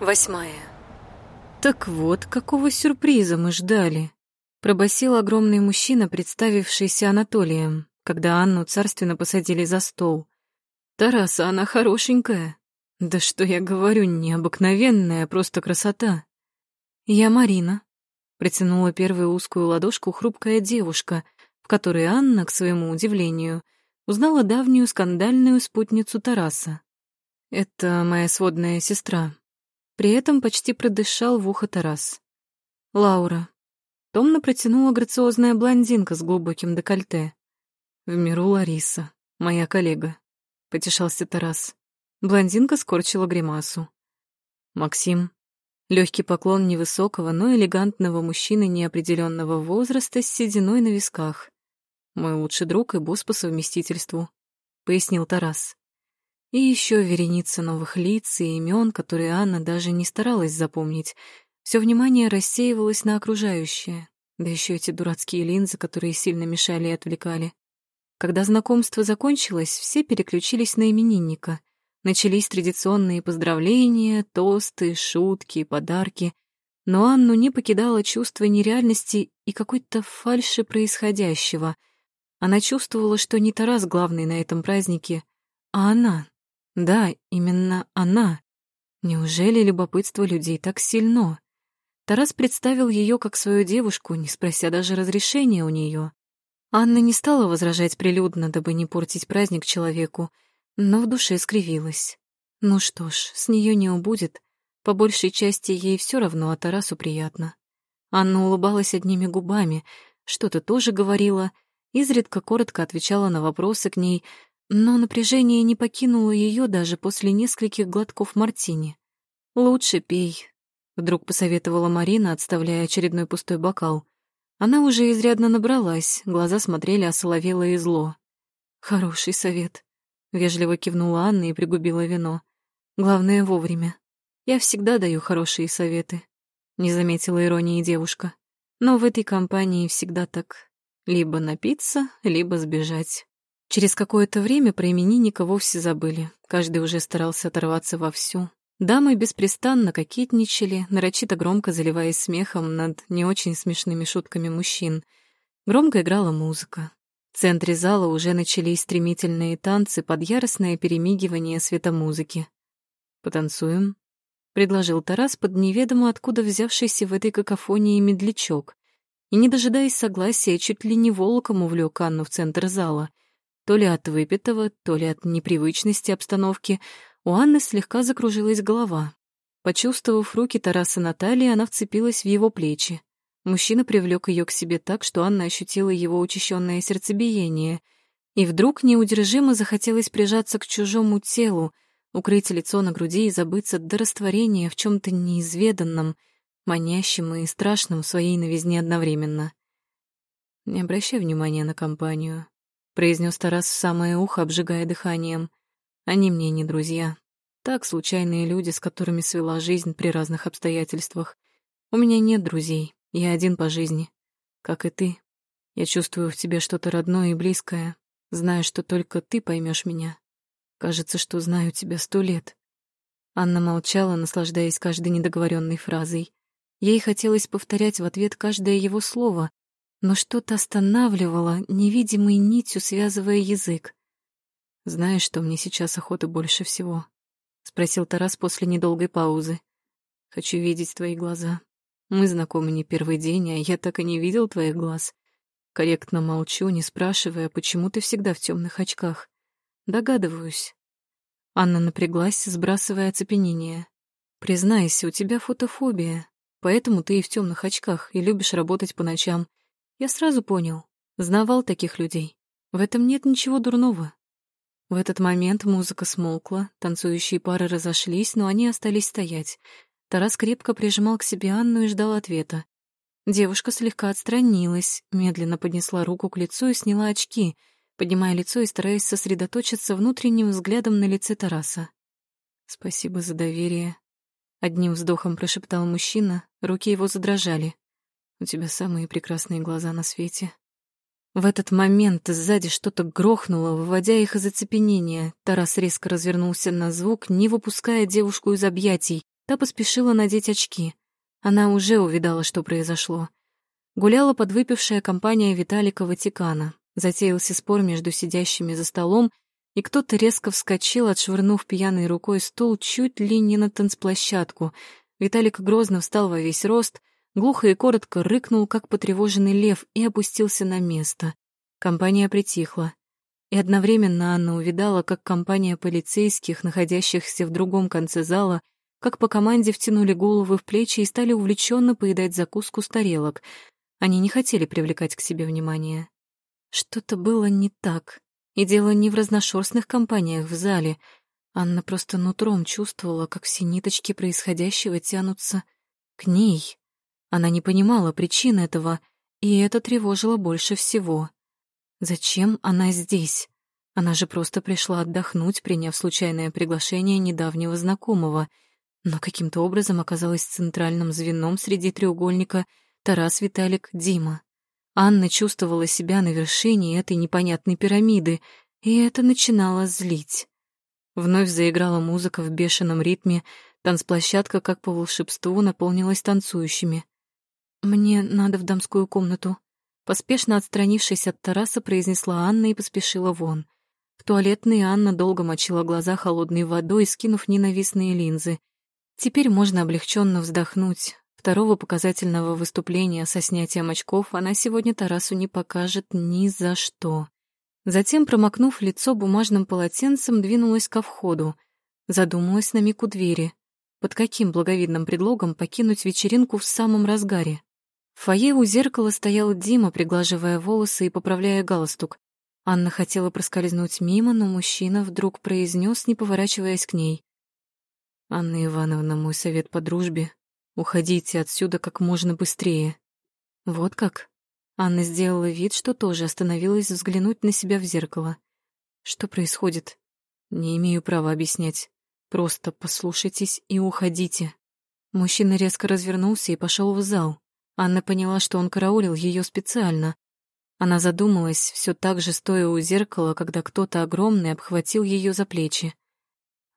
Восьмая. Так вот, какого сюрприза мы ждали? Пробасил огромный мужчина, представившийся Анатолием, когда Анну царственно посадили за стол. Тараса, она хорошенькая. Да что я говорю, необыкновенная, просто красота. Я Марина. Протянула первую узкую ладошку хрупкая девушка, в которой Анна, к своему удивлению, узнала давнюю скандальную спутницу Тараса. Это моя сводная сестра, при этом почти продышал в ухо Тарас. «Лаура». Томно протянула грациозная блондинка с глубоким декольте. «В миру Лариса, моя коллега», — потешался Тарас. Блондинка скорчила гримасу. «Максим». Легкий поклон невысокого, но элегантного мужчины неопределенного возраста с сединой на висках. «Мой лучший друг и босс по совместительству», — пояснил Тарас. И еще вереница новых лиц и имен, которые Анна даже не старалась запомнить. Все внимание рассеивалось на окружающее, да еще эти дурацкие линзы, которые сильно мешали и отвлекали. Когда знакомство закончилось, все переключились на именинника. Начались традиционные поздравления, тосты, шутки, подарки. Но Анну не покидало чувство нереальности и какой-то фальши происходящего. Она чувствовала, что не Тарас главный на этом празднике, а она. Да, именно она. Неужели любопытство людей так сильно? Тарас представил ее как свою девушку, не спрося даже разрешения у нее. Анна не стала возражать прилюдно, дабы не портить праздник человеку, но в душе скривилась. Ну что ж, с нее не убудет. По большей части ей все равно, а Тарасу приятно. Анна улыбалась одними губами, что-то тоже говорила, изредка коротко отвечала на вопросы к ней, но напряжение не покинуло ее даже после нескольких глотков мартини. «Лучше пей», — вдруг посоветовала Марина, отставляя очередной пустой бокал. Она уже изрядно набралась, глаза смотрели осоловело и зло. «Хороший совет», — вежливо кивнула Анна и пригубила вино. «Главное, вовремя. Я всегда даю хорошие советы», — не заметила иронии девушка. «Но в этой компании всегда так. Либо напиться, либо сбежать». Через какое-то время про именинника вовсе забыли. Каждый уже старался оторваться вовсю. Дамы беспрестанно кокетничали, нарочито громко заливаясь смехом над не очень смешными шутками мужчин. Громко играла музыка. В центре зала уже начались стремительные танцы под яростное перемигивание светомузыки. «Потанцуем?» — предложил Тарас под неведомо откуда взявшийся в этой какофонии медлячок. И, не дожидаясь согласия, чуть ли не волоком увлек Анну в центр зала — то ли от выпитого, то ли от непривычности обстановки, у Анны слегка закружилась голова. Почувствовав руки Тараса Натальи, она вцепилась в его плечи. Мужчина привлек ее к себе так, что Анна ощутила его учащенное сердцебиение. И вдруг неудержимо захотелось прижаться к чужому телу, укрыть лицо на груди и забыться до растворения в чем то неизведанном, манящем и страшном в своей новизне одновременно. Не обращай внимания на компанию произнес Тарас в самое ухо, обжигая дыханием. Они мне не друзья. Так, случайные люди, с которыми свела жизнь при разных обстоятельствах. У меня нет друзей, я один по жизни. Как и ты. Я чувствую в тебе что-то родное и близкое. Знаю, что только ты поймешь меня. Кажется, что знаю тебя сто лет. Анна молчала, наслаждаясь каждой недоговоренной фразой. Ей хотелось повторять в ответ каждое его слово, но что-то останавливало, невидимой нитью связывая язык. «Знаешь, что мне сейчас охота больше всего?» — спросил Тарас после недолгой паузы. «Хочу видеть твои глаза. Мы знакомы не первый день, а я так и не видел твоих глаз. Корректно молчу, не спрашивая, почему ты всегда в темных очках. Догадываюсь». Анна напряглась, сбрасывая оцепенение. «Признайся, у тебя фотофобия, поэтому ты и в темных очках, и любишь работать по ночам. Я сразу понял, знавал таких людей. В этом нет ничего дурного. В этот момент музыка смолкла, танцующие пары разошлись, но они остались стоять. Тарас крепко прижимал к себе Анну и ждал ответа. Девушка слегка отстранилась, медленно поднесла руку к лицу и сняла очки, поднимая лицо и стараясь сосредоточиться внутренним взглядом на лице Тараса. «Спасибо за доверие», — одним вздохом прошептал мужчина, руки его задрожали. У тебя самые прекрасные глаза на свете. В этот момент сзади что-то грохнуло, выводя их из оцепенения. Тарас резко развернулся на звук, не выпуская девушку из объятий, та поспешила надеть очки. Она уже увидала, что произошло. Гуляла подвыпившая компания Виталика Ватикана. Затеялся спор между сидящими за столом, и кто-то резко вскочил, отшвырнув пьяной рукой стул чуть ли не на танцплощадку. Виталик грозно встал во весь рост, глухо и коротко рыкнул, как потревоженный лев, и опустился на место. Компания притихла. И одновременно Анна увидала, как компания полицейских, находящихся в другом конце зала, как по команде втянули головы в плечи и стали увлеченно поедать закуску с тарелок — они не хотели привлекать к себе внимание. Что-то было не так. И дело не в разношерстных компаниях в зале. Анна просто нутром чувствовала, как все ниточки происходящего тянутся к ней. Она не понимала причин этого, и это тревожило больше всего. Зачем она здесь? Она же просто пришла отдохнуть, приняв случайное приглашение недавнего знакомого, но каким-то образом оказалась центральным звеном среди треугольника — Тарас, Виталик, Дима. Анна чувствовала себя на вершине этой непонятной пирамиды, и это начинало злить. Вновь заиграла музыка в бешеном ритме, танцплощадка, как по волшебству, наполнилась танцующими. «Мне надо в дамскую комнату», — поспешно отстранившись от Тараса, произнесла Анна и поспешила вон. В туалетной Анна долго мочила глаза холодной водой, скинув ненавистные линзы. Теперь можно облегченно вздохнуть. Второго показательного выступления со снятием очков она сегодня Тарасу не покажет ни за что. Затем, промокнув лицо бумажным полотенцем, двинулась ко входу. Задумалась на миг у двери. Под каким благовидным предлогом покинуть вечеринку в самом разгаре? В фойе у зеркала стоял Дима, приглаживая волосы и поправляя галстук. Анна хотела проскользнуть мимо, но мужчина вдруг произнес, не поворачиваясь к ней. «Анна Ивановна, мой совет по дружбе Уходите отсюда как можно быстрее. Вот как? Анна сделала вид, что тоже остановилась взглянуть на себя в зеркало. Что происходит? Не имею права объяснять. Просто послушайтесь и уходите. Мужчина резко развернулся и пошел в зал. Анна поняла, что он караулил ее специально. Она задумалась, все так же стоя у зеркала, когда кто-то огромный обхватил ее за плечи.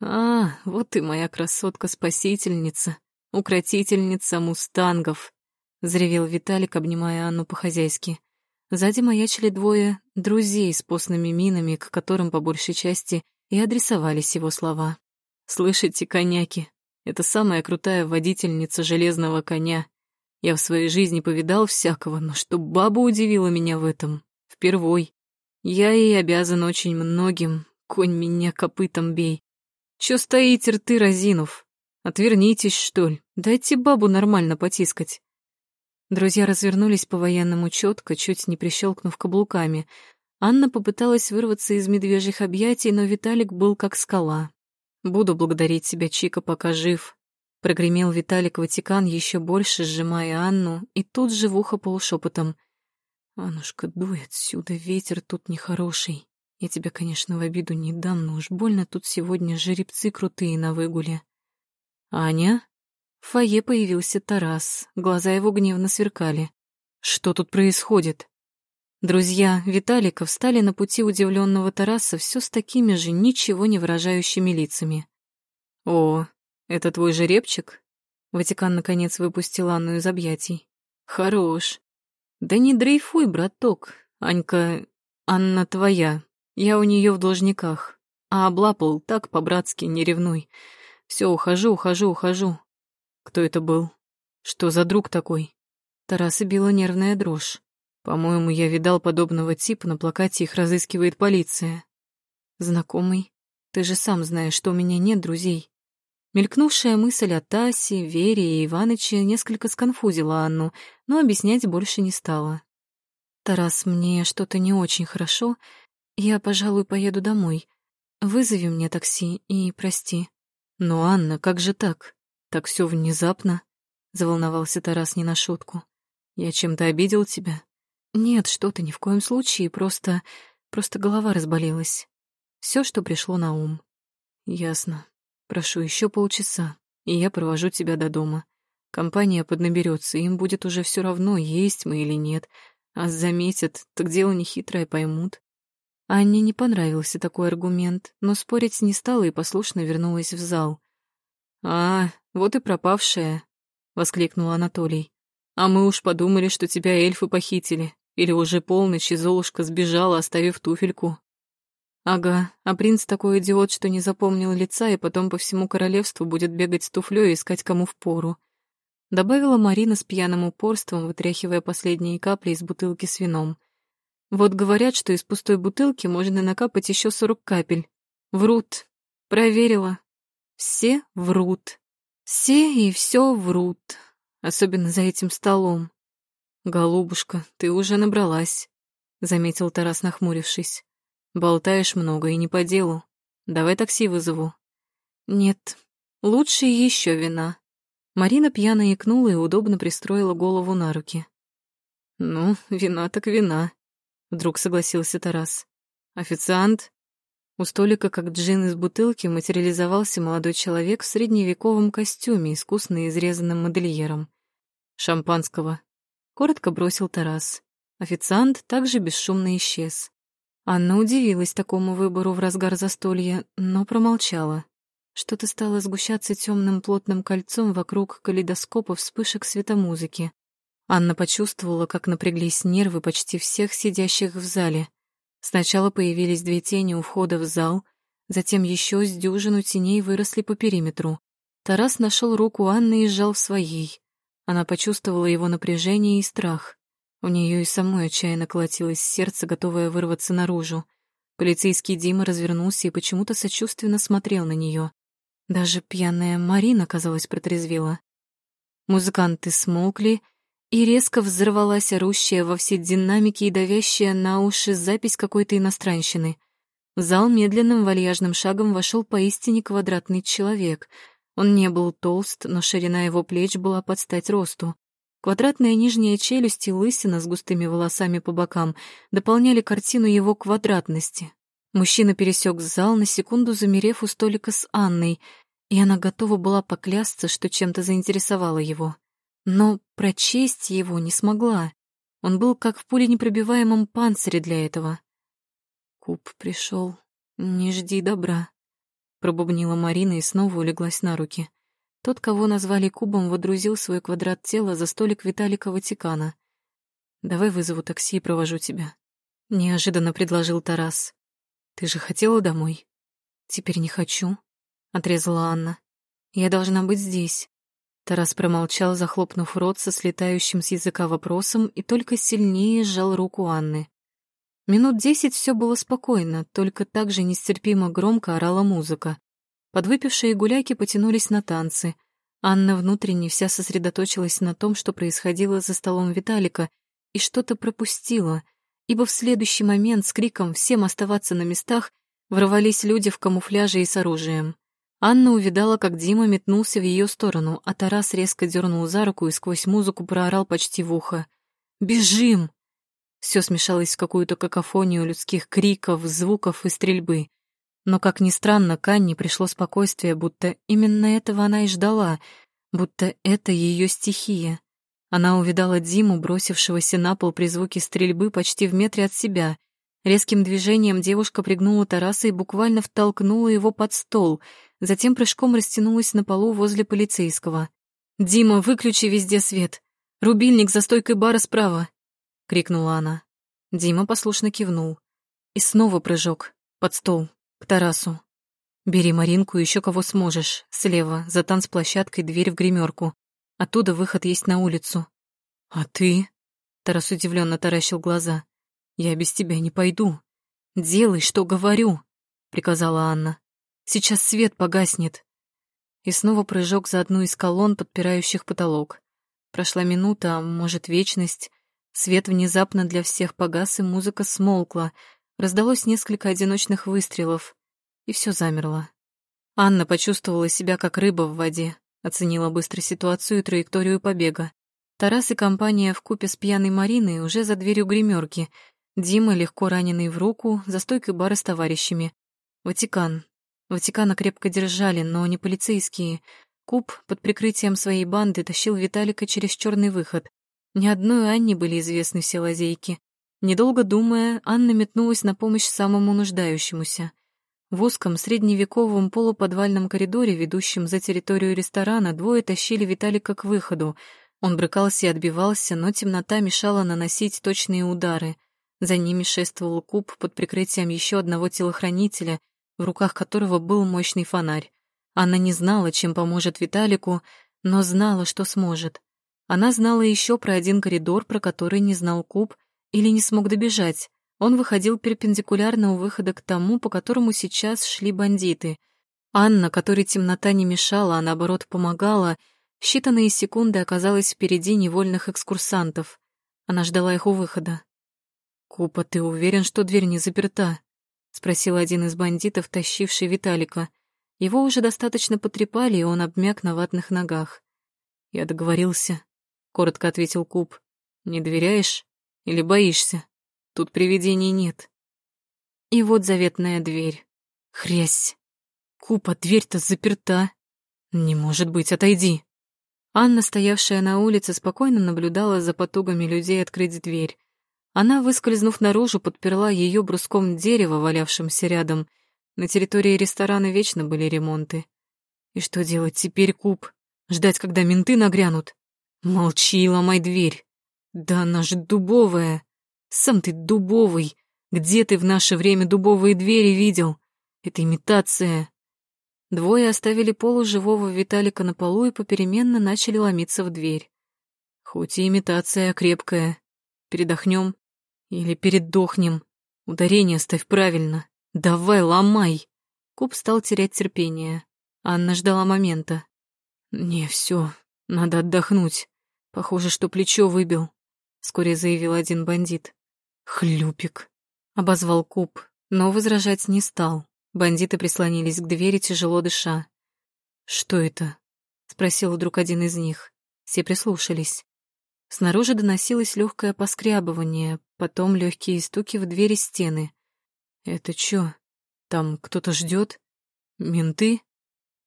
«А, вот ты моя красотка-спасительница», «Укротительница мустангов», — заревел Виталик, обнимая Анну по-хозяйски. Сзади маячили двое друзей с постными минами, к которым по большей части и адресовались его слова. «Слышите, коняки, это самая крутая водительница железного коня. Я в своей жизни повидал всякого, но что баба удивила меня в этом. Впервой. Я ей обязан очень многим. Конь меня копытом бей. Чё стоите рты разинув? Отвернитесь, что ли. Дайте бабу нормально потискать. Друзья развернулись по-военному четко, чуть не прищелкнув каблуками. Анна попыталась вырваться из медвежьих объятий, но Виталик был как скала. «Буду благодарить тебя, Чика, пока жив», — прогремел Виталик Ватикан, еще больше сжимая Анну, и тут же в ухо полушепотом. «Анушка, дуй отсюда, ветер тут нехороший. Я тебя, конечно, в обиду не дам, но уж больно тут сегодня жеребцы крутые на выгуле». «Аня?» В фойе появился Тарас, глаза его гневно сверкали. «Что тут происходит?» Друзья Виталика встали на пути удивленного Тараса все с такими же ничего не выражающими лицами. «О, это твой жеребчик?» Ватикан наконец выпустил Анну из объятий. «Хорош. Да не дрейфуй, браток. Анька... Анна твоя. Я у нее в должниках. А облапал так по-братски, не ревнуй. Все, ухожу, ухожу, ухожу. Кто это был? Что за друг такой? Тараса била нервная дрожь. По-моему, я видал подобного типа, на плакате их разыскивает полиция. Знакомый, ты же сам знаешь, что у меня нет друзей. Мелькнувшая мысль о Тасе, Вере и Иваныче несколько сконфузила Анну, но объяснять больше не стала. «Тарас, мне что-то не очень хорошо. Я, пожалуй, поеду домой. Вызови мне такси и прости». «Но, Анна, как же так? Так все внезапно?» — заволновался Тарас не на шутку. «Я чем-то обидел тебя?» «Нет, что ты, ни в коем случае, просто... просто голова разболелась. Все, что пришло на ум». «Ясно. Прошу еще полчаса, и я провожу тебя до дома. Компания поднаберется, им будет уже все равно, есть мы или нет. А заметят, так дело нехитрое поймут. Анне не понравился такой аргумент, но спорить не стала и послушно вернулась в зал. «А, вот и пропавшая», — воскликнул Анатолий. «А мы уж подумали, что тебя эльфы похитили. Или уже полночь, и Золушка сбежала, оставив туфельку». «Ага, а принц такой идиот, что не запомнил лица, и потом по всему королевству будет бегать с туфлёй и искать кому впору», — добавила Марина с пьяным упорством, вытряхивая последние капли из бутылки с вином. «Вот говорят, что из пустой бутылки можно накапать еще сорок капель. Врут. Проверила. Все врут. Все и все врут. Особенно за этим столом. «Голубушка, ты уже набралась», — заметил Тарас, нахмурившись. «Болтаешь много и не по делу. Давай такси вызову». «Нет, лучше еще вина». Марина пьяно икнула и удобно пристроила голову на руки. «Ну, вина так вина», — вдруг согласился Тарас. «Официант?» У столика, как джин из бутылки, материализовался молодой человек в средневековом костюме, искусно изрезанным модельером. «Шампанского», — коротко бросил Тарас. Официант также бесшумно исчез. Анна удивилась такому выбору в разгар застолья, но промолчала. Что-то стало сгущаться темным плотным кольцом вокруг калейдоскопа вспышек светомузыки. Анна почувствовала, как напряглись нервы почти всех сидящих в зале — Сначала появились две тени у входа в зал, затем еще с дюжину теней выросли по периметру. Тарас нашел руку Анны и сжал в своей. Она почувствовала его напряжение и страх. У нее и самой отчаянно колотилось сердце, готовое вырваться наружу. Полицейский Дима развернулся и почему-то сочувственно смотрел на нее. Даже пьяная Марина, казалось, протрезвела. Музыканты смолкли, и резко взорвалась орущая во все динамики и давящая на уши запись какой-то иностранщины. В зал медленным вальяжным шагом вошел поистине квадратный человек. Он не был толст, но ширина его плеч была под стать росту. Квадратная нижняя челюсть и лысина с густыми волосами по бокам дополняли картину его квадратности. Мужчина пересек зал, на секунду замерев у столика с Анной, и она готова была поклясться, что чем-то заинтересовала его но прочесть его не смогла. Он был как в пуленепробиваемом панцире для этого. «Куб пришел, не жди добра», — пробубнила Марина и снова улеглась на руки. Тот, кого назвали Кубом, водрузил свой квадрат тела за столик Виталика Ватикана. «Давай вызову такси и провожу тебя», — неожиданно предложил Тарас. «Ты же хотела домой?» «Теперь не хочу», — отрезала Анна. «Я должна быть здесь. Тарас промолчал, захлопнув рот со слетающим с языка вопросом и только сильнее сжал руку Анны. Минут десять все было спокойно, только так же нестерпимо громко орала музыка. Подвыпившие гуляки потянулись на танцы. Анна внутренне вся сосредоточилась на том, что происходило за столом Виталика, и что-то пропустила, ибо в следующий момент с криком «Всем оставаться на местах!» ворвались люди в камуфляже и с оружием. Анна увидала, как Дима метнулся в ее сторону, а Тарас резко дернул за руку и сквозь музыку проорал почти в ухо. «Бежим!» Все смешалось в какую-то какофонию людских криков, звуков и стрельбы. Но, как ни странно, к пришло спокойствие, будто именно этого она и ждала, будто это ее стихия. Она увидала Диму, бросившегося на пол при звуке стрельбы почти в метре от себя. Резким движением девушка пригнула Тараса и буквально втолкнула его под стол — затем прыжком растянулась на полу возле полицейского. «Дима, выключи везде свет! Рубильник за стойкой бара справа!» — крикнула она. Дима послушно кивнул. И снова прыжок, под стол, к Тарасу. «Бери Маринку и еще кого сможешь, слева, за танцплощадкой дверь в гримерку. Оттуда выход есть на улицу». «А ты?» — Тарас удивленно таращил глаза. «Я без тебя не пойду. Делай, что говорю», — приказала Анна. Сейчас свет погаснет. И снова прыжок за одну из колонн, подпирающих потолок. Прошла минута, а может, вечность. Свет внезапно для всех погас, и музыка смолкла. Раздалось несколько одиночных выстрелов, и все замерло. Анна почувствовала себя как рыба в воде, оценила быстро ситуацию и траекторию побега. Тарас и компания в купе с пьяной Мариной уже за дверью гримерки. Дима, легко раненый в руку, за стойкой бара с товарищами. Ватикан, Ватикана крепко держали, но не полицейские. Куб под прикрытием своей банды тащил Виталика через черный выход. Ни одной Анне были известны все лазейки. Недолго думая, Анна метнулась на помощь самому нуждающемуся. В узком средневековом полуподвальном коридоре, ведущем за территорию ресторана, двое тащили Виталика к выходу. Он брыкался и отбивался, но темнота мешала наносить точные удары. За ними шествовал куб под прикрытием еще одного телохранителя, в руках которого был мощный фонарь. Она не знала, чем поможет Виталику, но знала, что сможет. Она знала еще про один коридор, про который не знал куб или не смог добежать. Он выходил перпендикулярно у выхода к тому, по которому сейчас шли бандиты. Анна, которой темнота не мешала, а наоборот помогала, считанные секунды оказалась впереди невольных экскурсантов. Она ждала их у выхода. «Купа, ты уверен, что дверь не заперта?» — спросил один из бандитов, тащивший Виталика. Его уже достаточно потрепали, и он обмяк на ватных ногах. «Я договорился», — коротко ответил Куб. «Не доверяешь или боишься?» Тут привидений нет. И вот заветная дверь. Хрясь. Купа, дверь-то заперта. Не может быть, отойди. Анна, стоявшая на улице, спокойно наблюдала за потугами людей открыть дверь. Она, выскользнув наружу, подперла ее бруском дерева, валявшимся рядом. На территории ресторана вечно были ремонты. И что делать теперь, Куб? Ждать, когда менты нагрянут? Молчи, ломай дверь. Да она же дубовая. Сам ты дубовый. Где ты в наше время дубовые двери видел? Это имитация. Двое оставили полуживого Виталика на полу и попеременно начали ломиться в дверь. Хоть и имитация крепкая. Передохнем или передохнем. Ударение ставь правильно. Давай, ломай. Куб стал терять терпение. Анна ждала момента. Не, все, надо отдохнуть. Похоже, что плечо выбил, вскоре заявил один бандит. «Хлюпик», — обозвал Куб, но возражать не стал. Бандиты прислонились к двери, тяжело дыша. «Что это?» — спросил вдруг один из них. Все прислушались. Снаружи доносилось легкое поскрябывание, потом легкие стуки в двери стены. «Это чё? Там кто-то ждет? Менты?»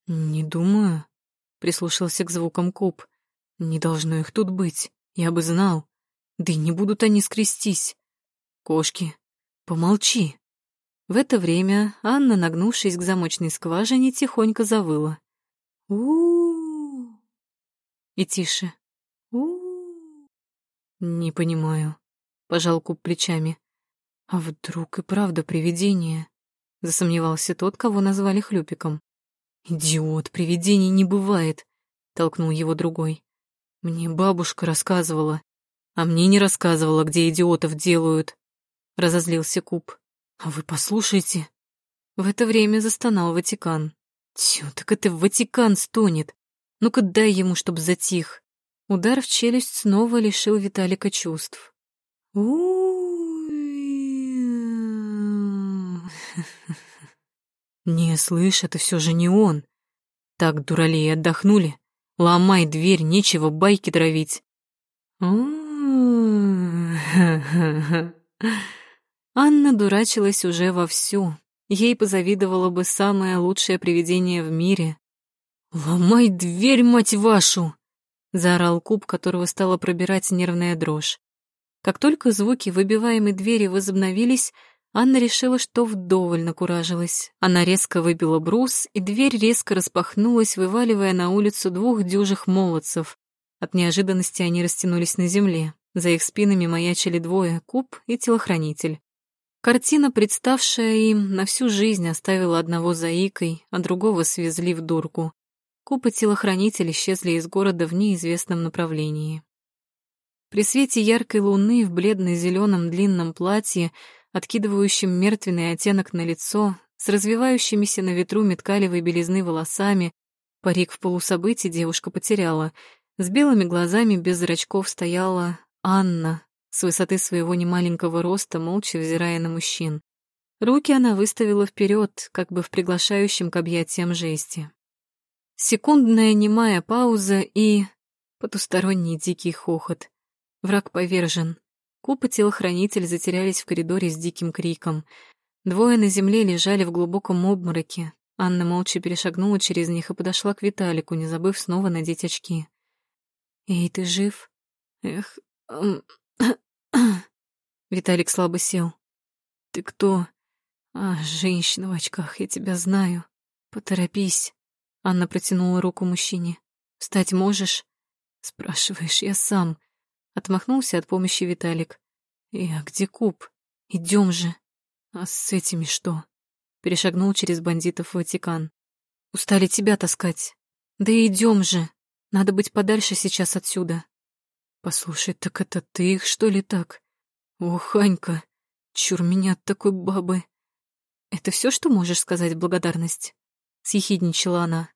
«Не думаю», — прислушался к звукам Куб. «Не должно их тут быть, я бы знал. Да и не будут они скрестись. Кошки, помолчи. В это время Анна, нагнувшись к замочной скважине, тихонько завыла. у И тише. у Не понимаю. Пожал куб плечами. А вдруг и правда привидение? Засомневался тот, кого назвали хлюпиком. Идиот, привидений не бывает, толкнул его другой. Мне бабушка рассказывала, а мне не рассказывала, где идиотов делают. — разозлился Куб. «А вы послушайте». В это время застонал Ватикан. «Тю, так это Ватикан стонет. Ну-ка дай ему, чтоб затих». Удар в челюсть снова лишил Виталика чувств. «Не, слышь, это все же не он. Так, дуралей, отдохнули? Ломай дверь, нечего байки травить». Анна дурачилась уже вовсю. Ей позавидовало бы самое лучшее привидение в мире. «Ломай дверь, мать вашу!» — заорал куб, которого стала пробирать нервная дрожь. Как только звуки выбиваемой двери возобновились, Анна решила, что вдоволь накуражилась. Она резко выбила брус, и дверь резко распахнулась, вываливая на улицу двух дюжих молодцев. От неожиданности они растянулись на земле. За их спинами маячили двое — куб и телохранитель. Картина, представшая им, на всю жизнь оставила одного заикой, а другого свезли в дурку. Куб и телохранитель исчезли из города в неизвестном направлении. При свете яркой луны в бледно-зеленом длинном платье, откидывающем мертвенный оттенок на лицо, с развивающимися на ветру меткалевой белизны волосами, парик в полусобытии девушка потеряла, с белыми глазами без зрачков стояла Анна, с высоты своего немаленького роста, молча взирая на мужчин. Руки она выставила вперед, как бы в приглашающем к объятиям жесте. Секундная немая пауза и... потусторонний дикий хохот. Враг повержен. Куб и телохранитель затерялись в коридоре с диким криком. Двое на земле лежали в глубоком обмороке. Анна молча перешагнула через них и подошла к Виталику, не забыв снова надеть очки. «Эй, ты жив?» «Эх, Виталик слабо сел. «Ты кто? А, женщина в очках, я тебя знаю. Поторопись. Анна протянула руку мужчине. Встать можешь? Спрашиваешь, я сам. Отмахнулся от помощи Виталик. И а где куб? Идем же. А с этими что? Перешагнул через бандитов в Ватикан. Устали тебя таскать. Да идем же. Надо быть подальше сейчас отсюда. Послушай, так это ты их, что ли, так? Ох, Анька, чур меня от такой бабы. Это все, что можешь сказать в благодарность? Съехидничала она.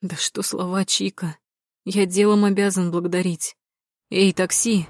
Да что слова, Чика. Я делом обязан благодарить. Эй, такси,